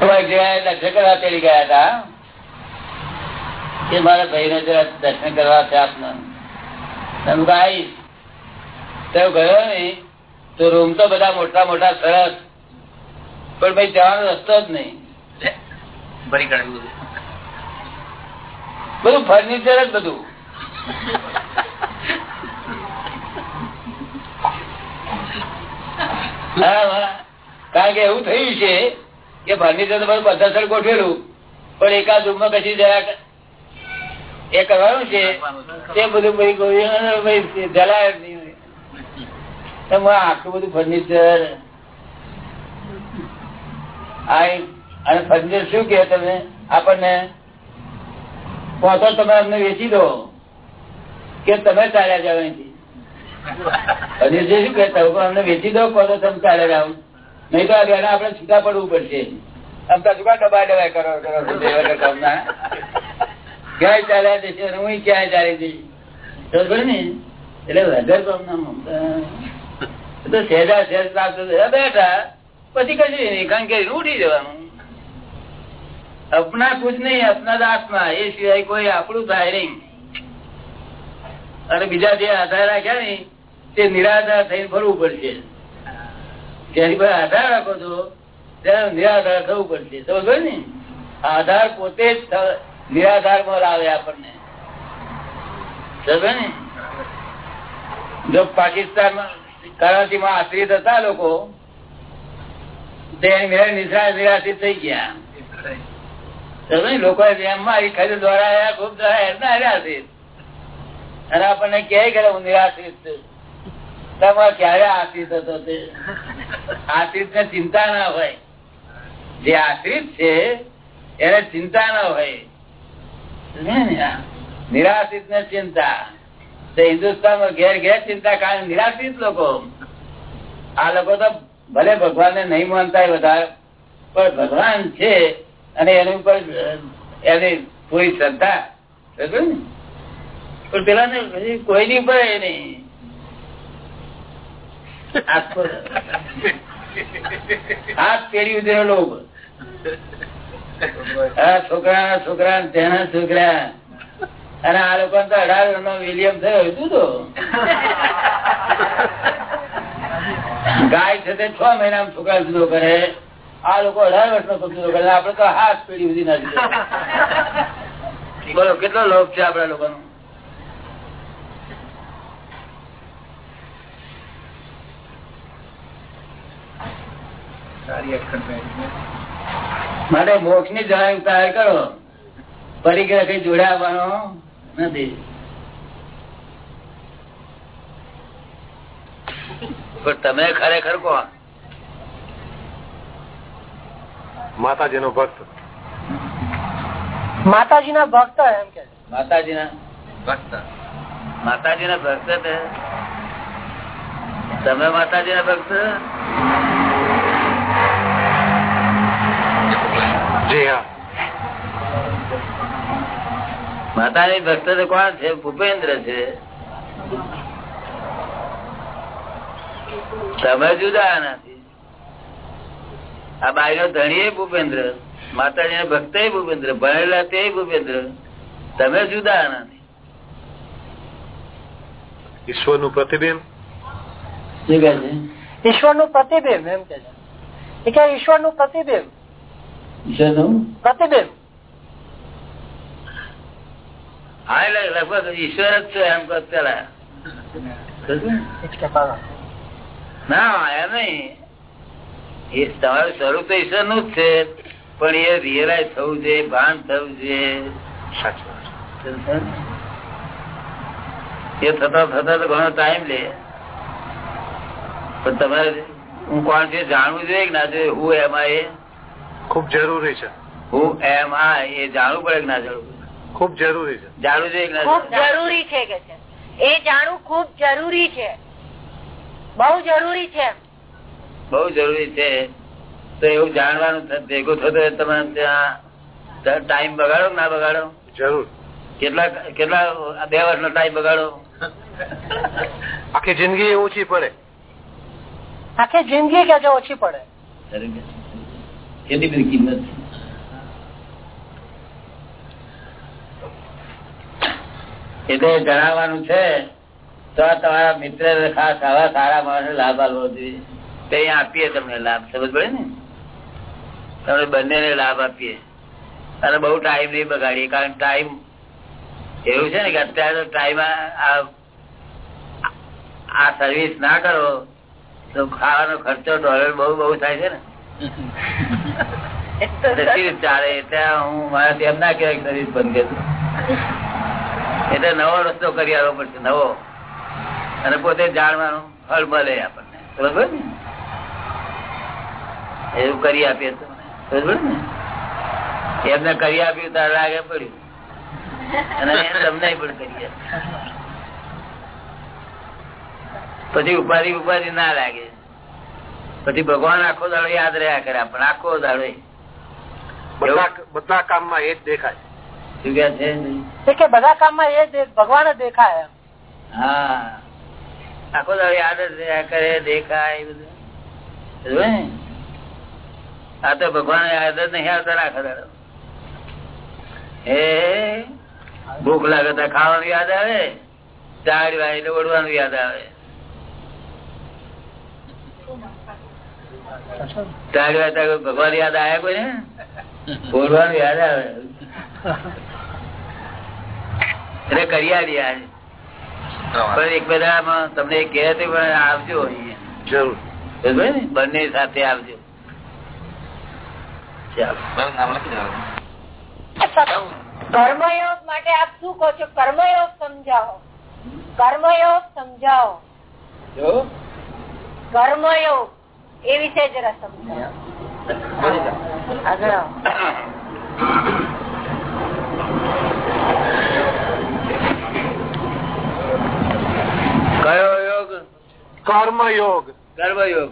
કરવા તેડી ગયા હતા. કે મારા ભાઈ ને જરા દર્શન કરવા છે આપને. તમે આવીશ તો ગયો ને તો રૂમ તો બધા મોટા મોટા સરસ. પણ ભાઈ જવાનો રસ્તો જ નહીં. બધું. ફર્નિચર જ બધું. કારણ કે એવું થયું છે કે ફર્નિચર બધું પદ્ધતસર ગોઠવેલું. પણ એકાદ રૂમમાં કશી જરાક એ કરવાનું છે. તે બધું ભાઈ જલાય નહીં આટલું બધું ફર્નિચર આ અને ફર્નિચર શું કે તમે? આપણને પહોંચો તમે અમને વેચી દો. કે તમે ચાલ્યા જાવ અહીંથી. ફર્નિચર શું કહેતા અમને વેચી દો પહોંચો તમે ચાલ્યા જાવ નહીં તો બેના છૂટા પડવું પડશે. અપના કુછ નહીં, અપના આત્મા. એ સિવાય કોઈ આપણું થાય નહીં. અને બીજા જે આધાર રાખ્યા ને તે નિરાધાર થઈને ફરવું પડશે. જેની આધાર રાખો છો ત્યારે નિરાધાર થવું પડશે. સમજો ને? આધાર પોતે જ નિરાધારમાં લાવે આપણને. સમજો ને? જો પાકિસ્તાનમાં, કરાચીમાં આશ્રિત હતા લોકો, તે નિષ્ઠા નિરાશિત થઈ ગયા. લોકો ખરીદ દ્વારા ખૂબ દ્વારા એમના નિરાશિત અને આપણને ક્યાંય કરે હું નિરાશિત છું. તમારે ક્યારે આશ્રિત હતો તે? આશ્રિત ને ચિંતા ના હોય. જે આશ્રિત છે, એને ચિંતા ના હોય. નિરાશ્રિત ને ચિંતા. હિન્દુસ્તાન ઘેર ઘેર ચિંતા કારણ નિરાશ્રિત લોકો. આ લોકો તો ભલે ભગવાન ને નહીં માનતા વધારે પણ ભગવાન છે અને એની ઉપર એની પૂરી શ્રદ્ધા. પેલા ને? કોઈની ઉપર નહીં. હાથ પેઢી લોભ. આ છોકરા છોકરા તેના છોકરા. અને આ લોકો તો અઢાર નો વિલિયમ થયો હતું તો. ગાય છે તે છ મહિના છોકરા જુદો કરે. આ લોકો અઢાર વર્ષ નો જુદો કરે. આપડે તો હાથ પેઢી સુધી નથી બોલો, કેટલો લોભ છે આપડા લોકો સારી માટે મોક્ષની તૈયાર કરો. પરિગ્રહ કઈ જોડાવાનો નથી. તમે ખરેખર કોણ? માતાજી નો ભક્ત. માતાજીના ભક્ત એમ કે માતાજી માતાજીના ભક્ત. માતાજીના ભક્ત છે? તમે માતાજીના ભક્ત? માતાની ભક્ત તો કોણ છે? ભૂપેન્દ્ર છે. તમે જુદા નથી આ બાઈનો ધણી ભૂપેન્દ્ર માતાજી ભક્ત ભૂપેન્દ્ર ભણેલા તે ભૂપેન્દ્ર. તમે જુદા નથી ઈશ્વરનું પ્રતિબિંબ? ઈશ્વરનું છે? પ્રતિબિંબ એમ કે ઈશ્વરનું પ્રતિબિંબ. ઈશ્વરનું? પ્રતિબિંબ. હા એટલે લગભગ ઈશ્વર જ છે એમ પેલા. ના એમ નહીં. એ તમારું સ્વરૂપ તો ઈશ્વરનું જ છે પણ એ રિયલાઈઝ થવું છે ભાન થવું છે. એ થતા થતા તો ઘણો ટાઈમ લે. પણ તમારે હું કોણ છે જાણવું જોઈએ કે ના જોઈએ? હું એમાં એ? ખૂબ જરૂરી છે. હું એમ આ એ જાણવું પડે કે ના જાણવું? ખૂબ જરૂરી છે. જાણવું જોઈએ ખૂબ જરૂરી છે કે છે. એ જાણવું ખૂબ જરૂરી છે. બહુ જરૂરી છે બહુ જરૂરી છે. તો એવું જાણવાનું ભેગું થતું હોય તમે ત્યાં ટાઈમ બગાડો ના બગાડો? જરૂર. કેટલા કેટલા બે વર્ષનો ટાઈમ બગાડો? આખી જિંદગી ઓછી પડે. આખી જિંદગી કે ઓછી પડે? એટલી બધી કિંમત એટલે જણાવવાનું છે, તો તમારા મિત્ર ખાસ આવા સારા માણસ લાભ આપવો જોઈએ. તો આપીએ તમને લાભ, સમજ પડે ને? તમને બંનેને લાભ આપીએ. અને બહુ ટાઈમ નહીં બગાડીએ, કારણ ટાઈમ એવું છે ને કે અત્યારે ટાઈમ આ સર્વિસ ના કરો, તો ખાવાનો ખર્ચો ડોલર બહુ બહુ થાય છે ને? ચાલે ના કહેવાય બંધ એટલે નવો રસ્તો કરી આવવો પડશે, નવો. અને પોતે જાણવાનું ફળ મળે આપણને. બરોબર ને? એવું કરી આપીએ બરોબર ને? એમને કરી આપ્યું, તારે લાગે પડ્યું. અને તમને પણ. પછી ઉપાધિ ઉપાધિ ના લાગે. પછી ભગવાન આખો દાડો યાદ રહ્યા કરે પણ આખો દાડો બધા કામ કામમાં એ જ દેખાય. શું કે છે? એ કે બધા કામમાં એ જ ભગવાન જ દેખાય હા. આખો દાડો યાદ જ રહ્યા કરે દેખાય બધું. આ તો ભગવાન યાદ જ નહીં આવતા રાખો દાડો. એ ભૂખ લાગે તો ખાવાનું યાદ આવે ચાર વાળી ઓળવાનું યાદ આવે. ભગવાન યાદ આવ્યા કોઈ ને? બોલવાનું યાદ આવે. એટલે કરી આવી આજે પણ એક બધામાં તમને કહે તો પણ આવજો જરૂર. બંને સાથે આવજો. કર્મયોગ માટે આપ શું કહો છો? કર્મયોગ સમજાવો. કર્મયોગ સમજાવો. જો? કર્મયોગ. એ વિશે જરા આગળ. કયો યોગ? કર્મયોગ. કર્મયોગ.